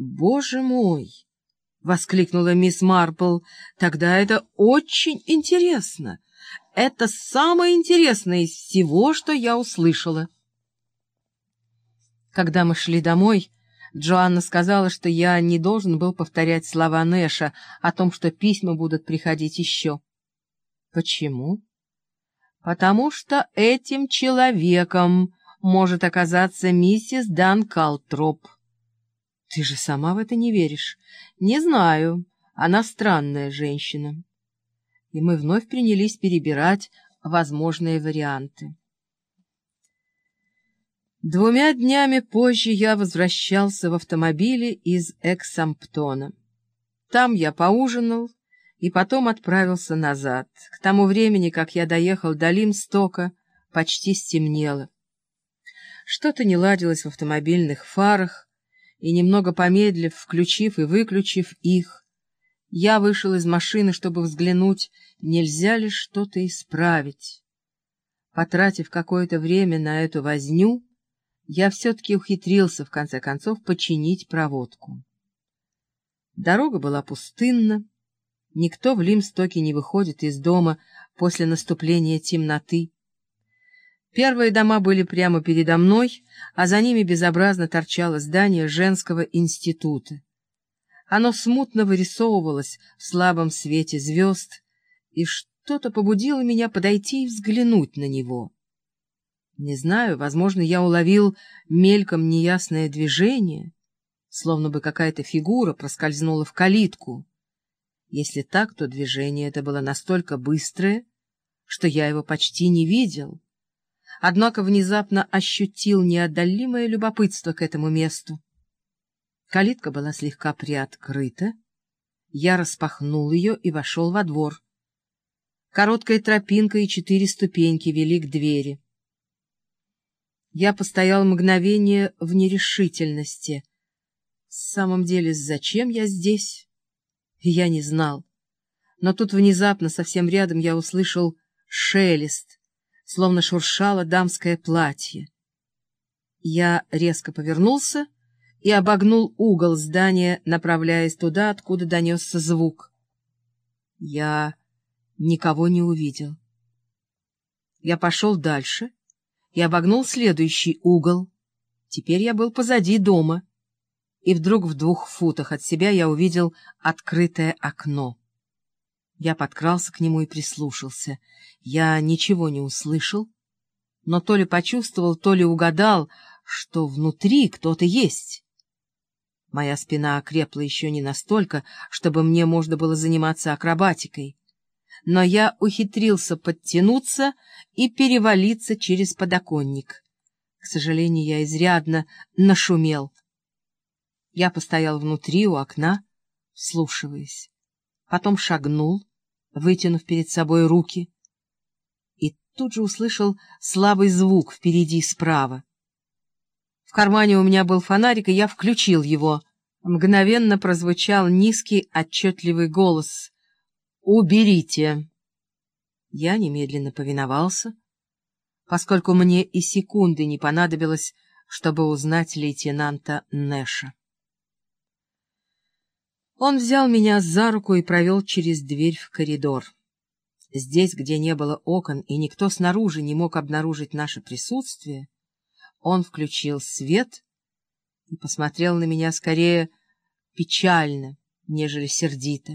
Боже мой! — воскликнула мисс Марпл. — Тогда это очень интересно. Это самое интересное из всего, что я услышала. Когда мы шли домой, Джоанна сказала, что я не должен был повторять слова Нэша о том, что письма будут приходить еще. — Почему? — Потому что этим человеком может оказаться миссис Дан Калтроп. — Ты же сама в это не веришь. — Не знаю. Она странная женщина. И мы вновь принялись перебирать возможные варианты. Двумя днями позже я возвращался в автомобиле из Эксамптона. Там я поужинал и потом отправился назад. К тому времени, как я доехал до Лимстока, почти стемнело. Что-то не ладилось в автомобильных фарах, и, немного помедлив, включив и выключив их, я вышел из машины, чтобы взглянуть, нельзя ли что-то исправить. Потратив какое-то время на эту возню, я все-таки ухитрился, в конце концов, починить проводку. Дорога была пустынна, никто в Лимстоке не выходит из дома после наступления темноты. Первые дома были прямо передо мной, а за ними безобразно торчало здание женского института. Оно смутно вырисовывалось в слабом свете звезд, и что-то побудило меня подойти и взглянуть на него. Не знаю, возможно, я уловил мельком неясное движение, словно бы какая-то фигура проскользнула в калитку. Если так, то движение это было настолько быстрое, что я его почти не видел. Однако внезапно ощутил неотдалимое любопытство к этому месту. Калитка была слегка приоткрыта. Я распахнул ее и вошел во двор. Короткая тропинка и четыре ступеньки вели к двери. Я постоял мгновение в нерешительности. В самом деле, зачем я здесь? Я не знал. Но тут внезапно, совсем рядом, я услышал шелест, словно шуршало дамское платье. Я резко повернулся и обогнул угол здания, направляясь туда, откуда донесся звук. Я никого не увидел. Я пошел дальше — и обогнул следующий угол. Теперь я был позади дома, и вдруг в двух футах от себя я увидел открытое окно. Я подкрался к нему и прислушался. Я ничего не услышал, но то ли почувствовал, то ли угадал, что внутри кто-то есть. Моя спина окрепла еще не настолько, чтобы мне можно было заниматься акробатикой но я ухитрился подтянуться и перевалиться через подоконник. К сожалению, я изрядно нашумел. Я постоял внутри у окна, вслушиваясь. Потом шагнул, вытянув перед собой руки, и тут же услышал слабый звук впереди справа. В кармане у меня был фонарик, и я включил его. Мгновенно прозвучал низкий отчетливый голос — «Уберите!» Я немедленно повиновался, поскольку мне и секунды не понадобилось, чтобы узнать лейтенанта Нэша. Он взял меня за руку и провел через дверь в коридор. Здесь, где не было окон и никто снаружи не мог обнаружить наше присутствие, он включил свет и посмотрел на меня скорее печально, нежели сердито.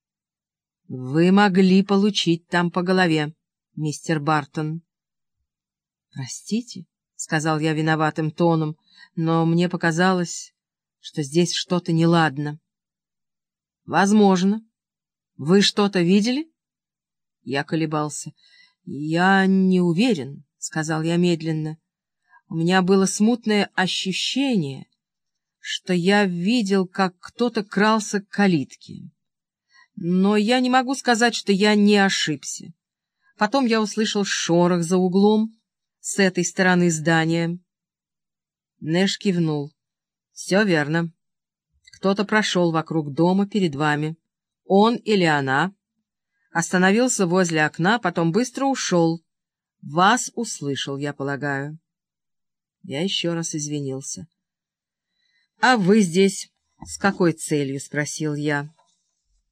— Вы могли получить там по голове, мистер Бартон. — Простите, — сказал я виноватым тоном, но мне показалось, что здесь что-то неладно. — Возможно. Вы что-то видели? Я колебался. — Я не уверен, — сказал я медленно. У меня было смутное ощущение, что я видел, как кто-то крался к калитке. Но я не могу сказать, что я не ошибся. Потом я услышал шорох за углом с этой стороны здания. Нэш кивнул. — Все верно. Кто-то прошел вокруг дома перед вами. Он или она. Остановился возле окна, потом быстро ушел. Вас услышал, я полагаю. Я еще раз извинился. — «А вы здесь с какой целью?» — спросил я.